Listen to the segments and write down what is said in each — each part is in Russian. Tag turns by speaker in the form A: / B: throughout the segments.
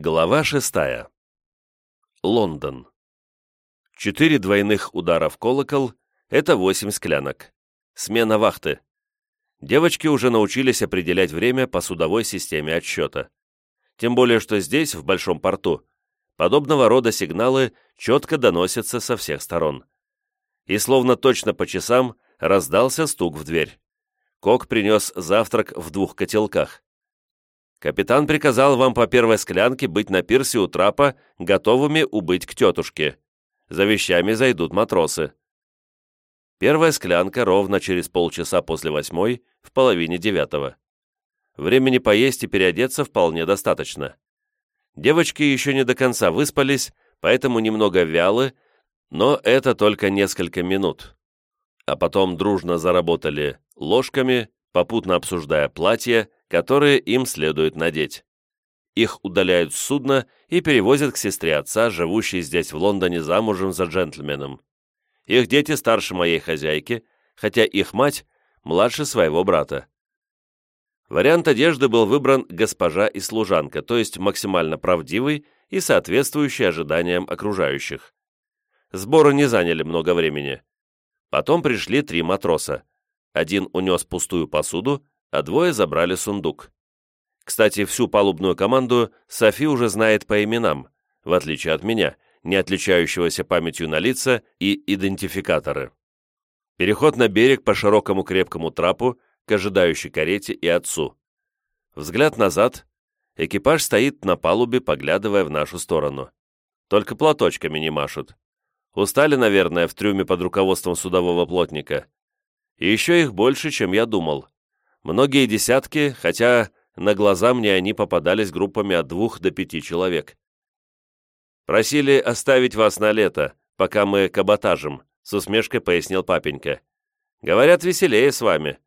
A: Глава шестая. Лондон. Четыре двойных удара в колокол — это восемь склянок. Смена вахты. Девочки уже научились определять время по судовой системе отсчета. Тем более, что здесь, в Большом порту, подобного рода сигналы четко доносятся со всех сторон. И словно точно по часам раздался стук в дверь. Кок принес завтрак в двух котелках. Капитан приказал вам по первой склянке быть на пирсе у трапа, готовыми убыть к тетушке. За вещами зайдут матросы. Первая склянка ровно через полчаса после восьмой, в половине девятого. Времени поесть и переодеться вполне достаточно. Девочки еще не до конца выспались, поэтому немного вялы, но это только несколько минут. А потом дружно заработали ложками, попутно обсуждая платье, которые им следует надеть. Их удаляют с судна и перевозят к сестре отца, живущей здесь в Лондоне замужем за джентльменом. Их дети старше моей хозяйки, хотя их мать младше своего брата. Вариант одежды был выбран госпожа и служанка, то есть максимально правдивый и соответствующий ожиданиям окружающих. Сборы не заняли много времени. Потом пришли три матроса. Один унес пустую посуду, а двое забрали сундук. Кстати, всю палубную команду Софи уже знает по именам, в отличие от меня, не отличающегося памятью на лица и идентификаторы. Переход на берег по широкому крепкому трапу к ожидающей карете и отцу. Взгляд назад. Экипаж стоит на палубе, поглядывая в нашу сторону. Только платочками не машут. Устали, наверное, в трюме под руководством судового плотника. И еще их больше, чем я думал. Многие десятки, хотя на глаза мне они попадались группами от двух до пяти человек. «Просили оставить вас на лето, пока мы каботажем», — с усмешкой пояснил папенька. «Говорят, веселее с вами».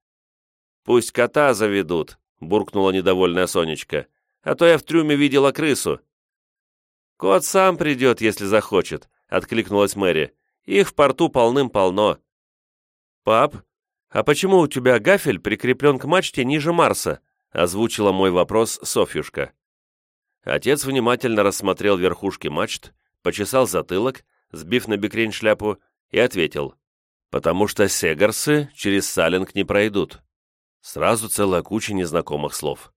A: «Пусть кота заведут», — буркнула недовольная Сонечка. «А то я в трюме видела крысу». «Кот сам придет, если захочет», — откликнулась Мэри. «Их в порту полным-полно». «Пап, «А почему у тебя гафель прикреплен к мачте ниже Марса?» — озвучила мой вопрос Софьюшка. Отец внимательно рассмотрел верхушки мачт, почесал затылок, сбив на бекрень шляпу, и ответил. «Потому что сегарсы через Салинг не пройдут». Сразу целая куча незнакомых слов.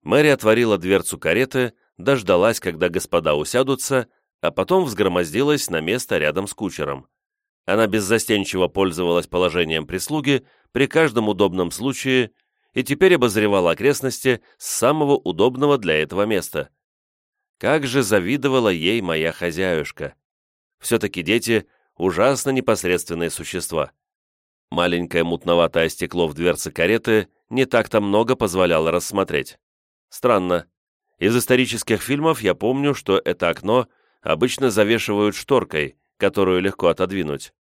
A: Мэри отворила дверцу кареты, дождалась, когда господа усядутся, а потом взгромоздилась на место рядом с кучером. Она беззастенчиво пользовалась положением прислуги при каждом удобном случае и теперь обозревала окрестности с самого удобного для этого места. Как же завидовала ей моя хозяюшка! Все-таки дети — ужасно непосредственные существа. Маленькое мутноватое стекло в дверце кареты не так-то много позволяло рассмотреть. Странно. Из исторических фильмов я помню, что это окно обычно завешивают шторкой, которую легко отодвинуть.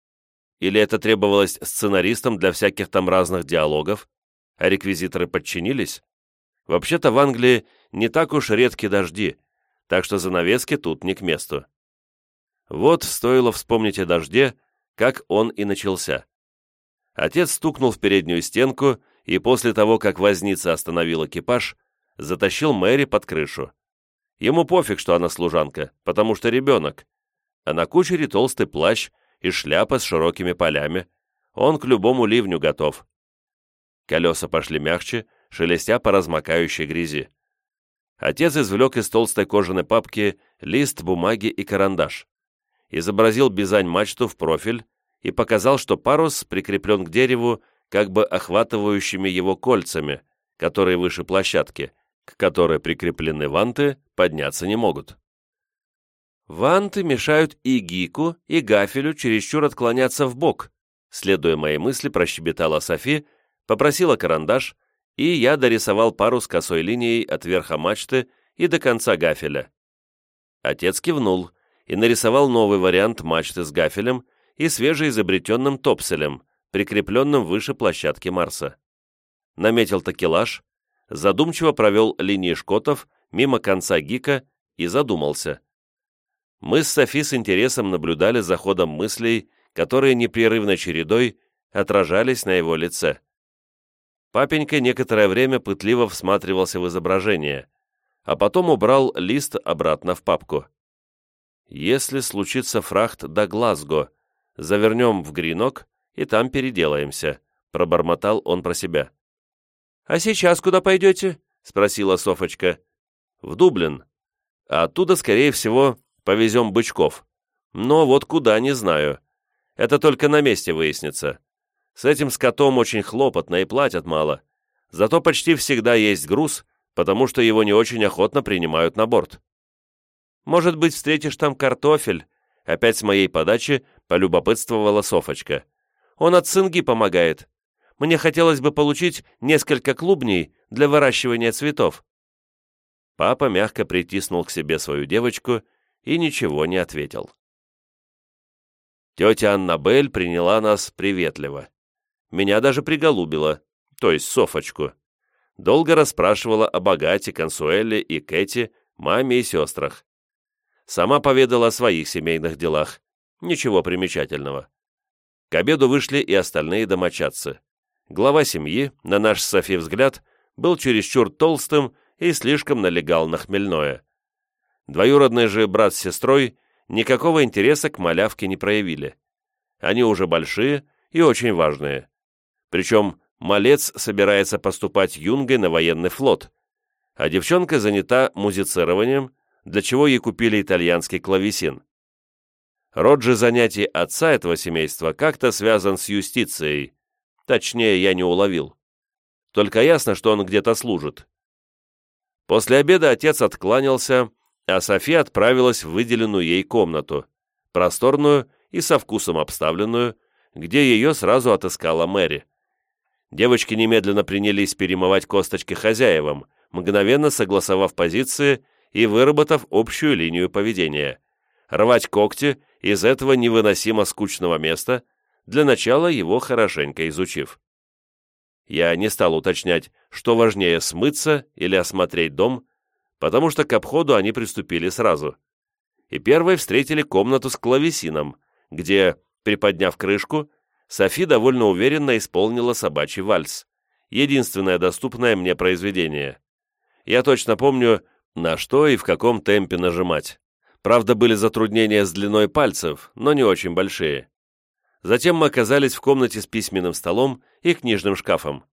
A: Или это требовалось сценаристам для всяких там разных диалогов, а реквизиторы подчинились? Вообще-то в Англии не так уж редки дожди, так что занавески тут не к месту. Вот стоило вспомнить о дожде, как он и начался. Отец стукнул в переднюю стенку и после того, как возница остановил экипаж, затащил Мэри под крышу. Ему пофиг, что она служанка, потому что ребенок, а на кучере толстый плащ и шляпа с широкими полями. Он к любому ливню готов. Колеса пошли мягче, шелестя по размокающей грязи. Отец извлек из толстой кожаной папки лист бумаги и карандаш. Изобразил бизань-мачту в профиль и показал, что парус прикреплен к дереву как бы охватывающими его кольцами, которые выше площадки, к которой прикреплены ванты, подняться не могут. Ванты мешают и гику, и гафелю чересчур отклоняться в бок. Следуя моей мысли, прощебетала Софи, попросила карандаш, и я дорисовал пару с косой линией от верха мачты и до конца гафеля. Отец кивнул и нарисовал новый вариант мачты с гафелем и свежеизобретенным топселем, прикрепленным выше площадки Марса. Наметил такелаж, задумчиво провел линии шкотов мимо конца гика и задумался мы с Софи с интересом наблюдали за ходом мыслей, которые непрерывной чередой отражались на его лице. Папенька некоторое время пытливо всматривался в изображение, а потом убрал лист обратно в папку. «Если случится фрахт до Глазго, завернем в Гринок и там переделаемся», — пробормотал он про себя. «А сейчас куда пойдете?» — спросила Софочка. «В Дублин. А оттуда, скорее всего, повезем бычков. Но вот куда, не знаю. Это только на месте выяснится. С этим скотом очень хлопотно и платят мало. Зато почти всегда есть груз, потому что его не очень охотно принимают на борт. Может быть, встретишь там картофель?» Опять с моей подачи полюбопытствовала Софочка. «Он от цинги помогает. Мне хотелось бы получить несколько клубней для выращивания цветов». Папа мягко притиснул к себе свою девочку и ничего не ответил. Тетя Аннабель приняла нас приветливо. Меня даже приголубила, то есть Софочку. Долго расспрашивала о богате, Консуэле и Кэти, маме и сестрах. Сама поведала о своих семейных делах. Ничего примечательного. К обеду вышли и остальные домочадцы. Глава семьи, на наш Софи взгляд, был чересчур толстым и слишком налегал на хмельное. Двоюродный же брат с сестрой никакого интереса к малявке не проявили. Они уже большие и очень важные. Причем малец собирается поступать юнгой на военный флот, а девчонка занята музицированием, для чего ей купили итальянский клавесин. Род же занятий отца этого семейства как-то связан с юстицией, точнее, я не уловил. Только ясно, что он где-то служит. После обеда отец откланялся, а София отправилась в выделенную ей комнату, просторную и со вкусом обставленную, где ее сразу отыскала Мэри. Девочки немедленно принялись перемывать косточки хозяевам, мгновенно согласовав позиции и выработав общую линию поведения. Рвать когти из этого невыносимо скучного места, для начала его хорошенько изучив. Я не стал уточнять, что важнее смыться или осмотреть дом, потому что к обходу они приступили сразу. И первой встретили комнату с клавесином, где, приподняв крышку, Софи довольно уверенно исполнила собачий вальс, единственное доступное мне произведение. Я точно помню, на что и в каком темпе нажимать. Правда, были затруднения с длиной пальцев, но не очень большие. Затем мы оказались в комнате с письменным столом и книжным шкафом.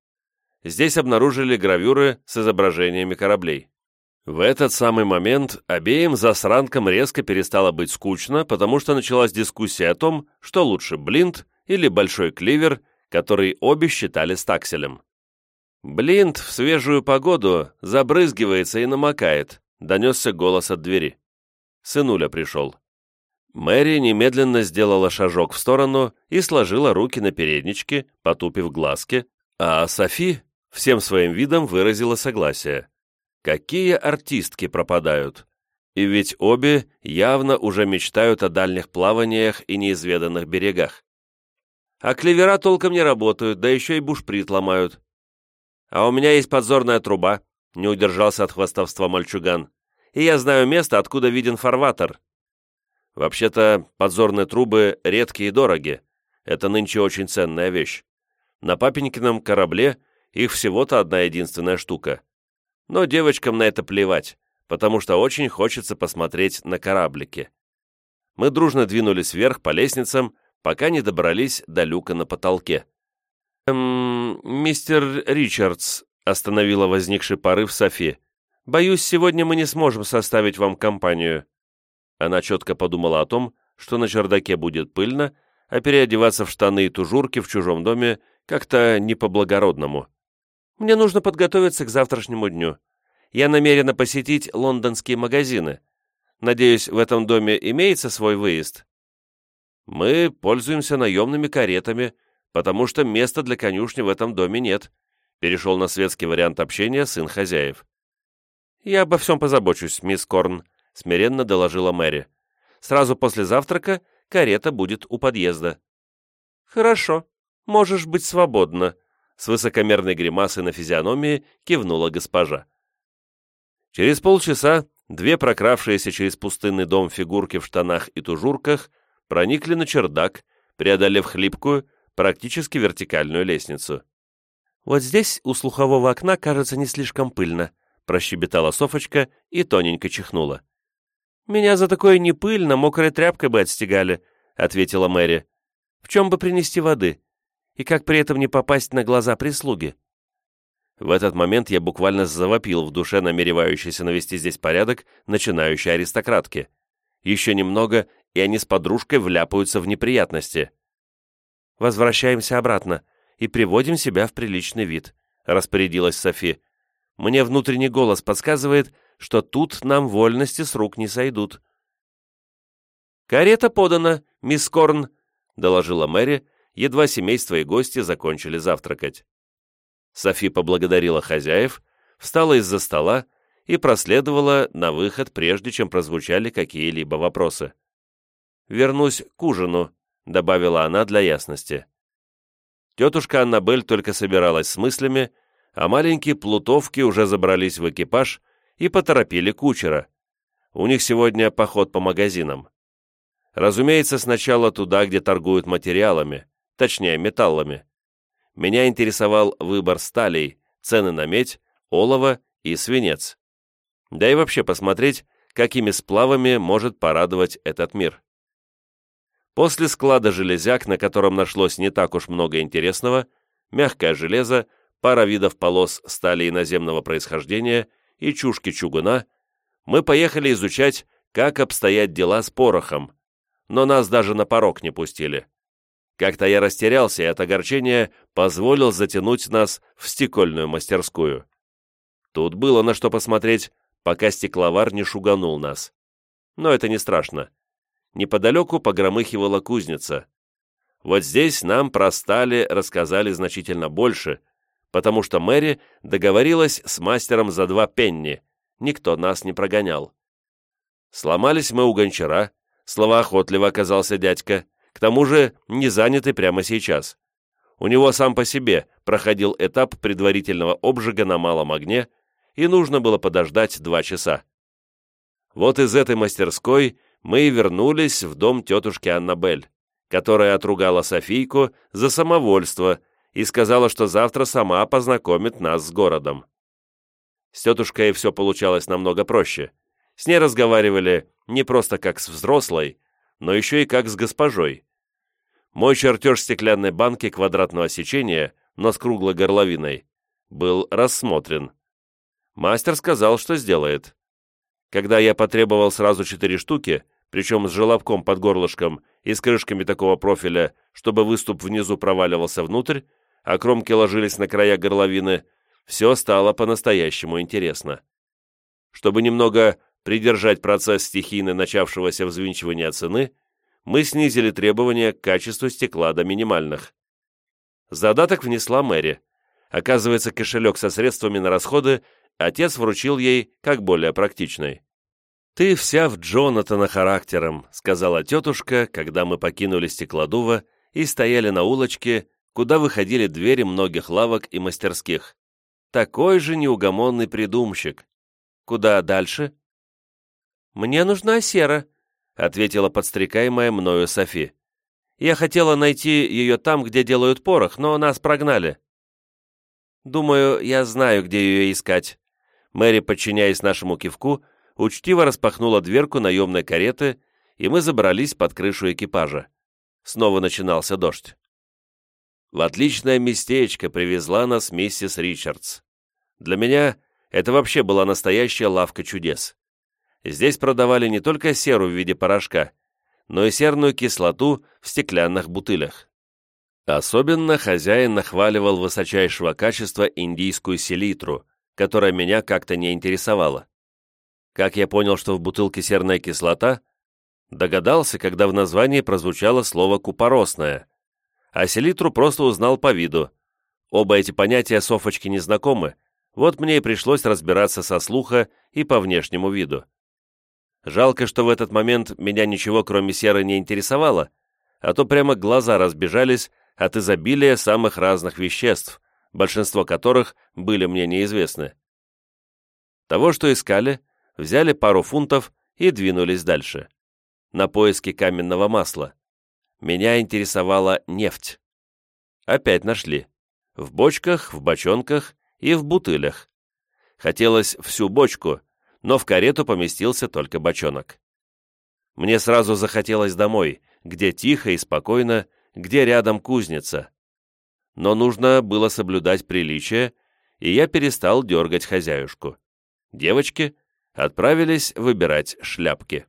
A: Здесь обнаружили гравюры с изображениями кораблей. В этот самый момент обеим засранкам резко перестало быть скучно, потому что началась дискуссия о том, что лучше блинт или большой кливер, который обе считали стакселем. «Блинт в свежую погоду забрызгивается и намокает», — донесся голос от двери. Сынуля пришел. Мэри немедленно сделала шажок в сторону и сложила руки на передничке, потупив глазки, а Софи всем своим видом выразила согласие. Какие артистки пропадают! И ведь обе явно уже мечтают о дальних плаваниях и неизведанных берегах. А клевера толком не работают, да еще и бушприт ломают. А у меня есть подзорная труба, не удержался от хвастовства мальчуган. И я знаю место, откуда виден фарватер. Вообще-то, подзорные трубы редкие и дороги. Это нынче очень ценная вещь. На папенькином корабле их всего-то одна единственная штука. Но девочкам на это плевать, потому что очень хочется посмотреть на кораблики. Мы дружно двинулись вверх по лестницам, пока не добрались до люка на потолке. «Эм, мистер Ричардс», — остановила возникший порыв Софи, «боюсь, сегодня мы не сможем составить вам компанию». Она четко подумала о том, что на чердаке будет пыльно, а переодеваться в штаны и тужурки в чужом доме как-то не по-благородному. Мне нужно подготовиться к завтрашнему дню. Я намерена посетить лондонские магазины. Надеюсь, в этом доме имеется свой выезд? Мы пользуемся наемными каретами, потому что места для конюшни в этом доме нет. Перешел на светский вариант общения сын хозяев. Я обо всем позабочусь, мисс Корн, смиренно доложила Мэри. Сразу после завтрака карета будет у подъезда. Хорошо, можешь быть свободна, с высокомерной гримасой на физиономии кивнула госпожа. Через полчаса две прокравшиеся через пустынный дом фигурки в штанах и тужурках проникли на чердак, преодолев хлипкую, практически вертикальную лестницу. «Вот здесь, у слухового окна, кажется не слишком пыльно», прощебетала Софочка и тоненько чихнула. «Меня за такое не пыльно, мокрой тряпкой бы отстегали», — ответила Мэри. «В чем бы принести воды? И как при этом не попасть на глаза прислуги?» В этот момент я буквально завопил в душе намеревающейся навести здесь порядок начинающей аристократки. Еще немного, и они с подружкой вляпаются в неприятности. «Возвращаемся обратно и приводим себя в приличный вид», — распорядилась Софи. «Мне внутренний голос подсказывает, что тут нам вольности с рук не сойдут». «Карета подана, мисс Корн», — доложила Мэри, едва семейство и гости закончили завтракать. Софи поблагодарила хозяев, встала из-за стола и проследовала на выход, прежде чем прозвучали какие-либо вопросы. «Вернусь к ужину», — добавила она для ясности. Тетушка Аннабель только собиралась с мыслями, а маленькие плутовки уже забрались в экипаж и поторопили кучера. У них сегодня поход по магазинам. Разумеется, сначала туда, где торгуют материалами, точнее металлами. Меня интересовал выбор сталей, цены на медь, олово и свинец. Да и вообще посмотреть, какими сплавами может порадовать этот мир. После склада железяк, на котором нашлось не так уж много интересного, мягкое железо, пара видов полос стали иноземного происхождения и чушки чугуна, мы поехали изучать, как обстоят дела с порохом, но нас даже на порог не пустили. Как-то я растерялся и от огорчения позволил затянуть нас в стекольную мастерскую. Тут было на что посмотреть, пока стекловар не шуганул нас. Но это не страшно неподалеку погромыхивала кузница. Вот здесь нам про стали рассказали значительно больше, потому что Мэри договорилась с мастером за два пенни, никто нас не прогонял. Сломались мы у гончара, словоохотливо оказался дядька, к тому же не занятый прямо сейчас. У него сам по себе проходил этап предварительного обжига на малом огне, и нужно было подождать два часа. Вот из этой мастерской мы и вернулись в дом тетушки Аннабель, которая отругала Софийку за самовольство и сказала, что завтра сама познакомит нас с городом. С тетушкой все получалось намного проще. С ней разговаривали не просто как с взрослой, но еще и как с госпожой. Мой чертеж стеклянной банки квадратного сечения, но с круглой горловиной, был рассмотрен. Мастер сказал, что сделает. Когда я потребовал сразу четыре штуки, причем с желобком под горлышком и с крышками такого профиля, чтобы выступ внизу проваливался внутрь, а кромки ложились на края горловины, все стало по-настоящему интересно. Чтобы немного придержать процесс стихийно начавшегося взвинчивания цены, мы снизили требования к качеству стекла до минимальных. Задаток внесла Мэри. Оказывается, кошелек со средствами на расходы отец вручил ей как более практичный. «Ты вся в Джонатана характером», — сказала тетушка, когда мы покинули стеклодува и стояли на улочке, куда выходили двери многих лавок и мастерских. «Такой же неугомонный придумщик. Куда дальше?» «Мне нужна сера», — ответила подстрекаемая мною Софи. «Я хотела найти ее там, где делают порох, но нас прогнали». «Думаю, я знаю, где ее искать». Мэри, подчиняясь нашему кивку, — учтиво распахнула дверку наемной кареты, и мы забрались под крышу экипажа. Снова начинался дождь. В отличное местечко привезла нас миссис Ричардс. Для меня это вообще была настоящая лавка чудес. Здесь продавали не только серу в виде порошка, но и серную кислоту в стеклянных бутылях. Особенно хозяин нахваливал высочайшего качества индийскую селитру, которая меня как-то не интересовала. Как я понял, что в бутылке серная кислота? Догадался, когда в названии прозвучало слово «купоросная». А селитру просто узнал по виду. Оба эти понятия Софочке не знакомы, вот мне и пришлось разбираться со слуха и по внешнему виду. Жалко, что в этот момент меня ничего кроме серы не интересовало, а то прямо глаза разбежались от изобилия самых разных веществ, большинство которых были мне неизвестны. Того, что искали, взяли пару фунтов и двинулись дальше. На поиски каменного масла. Меня интересовала нефть. Опять нашли. В бочках, в бочонках и в бутылях. Хотелось всю бочку, но в карету поместился только бочонок. Мне сразу захотелось домой, где тихо и спокойно, где рядом кузница. Но нужно было соблюдать приличие, и я перестал дергать хозяюшку. Девочки отправились выбирать шляпки.